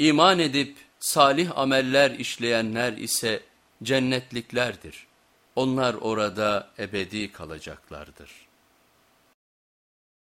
İman edip salih ameller işleyenler ise cennetliklerdir. Onlar orada ebedi kalacaklardır.